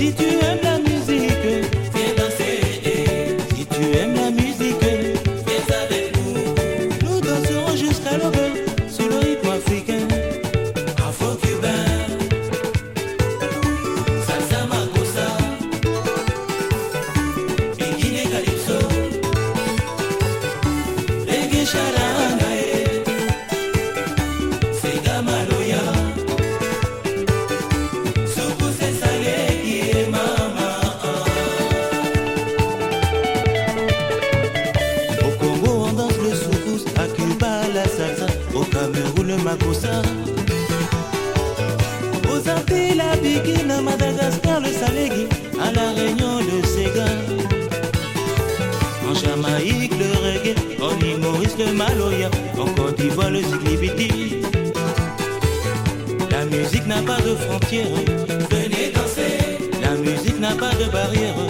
Si tu aimes au Cameroun le Makosa aux Antilles la Bikine, à Madagascar le Salégui à la Réunion le Sega en Jamaïque le reggae en île le Maloya en Côte d'Ivoire le Ziglibiti la musique n'a pas de frontières venez danser la musique n'a pas de barrières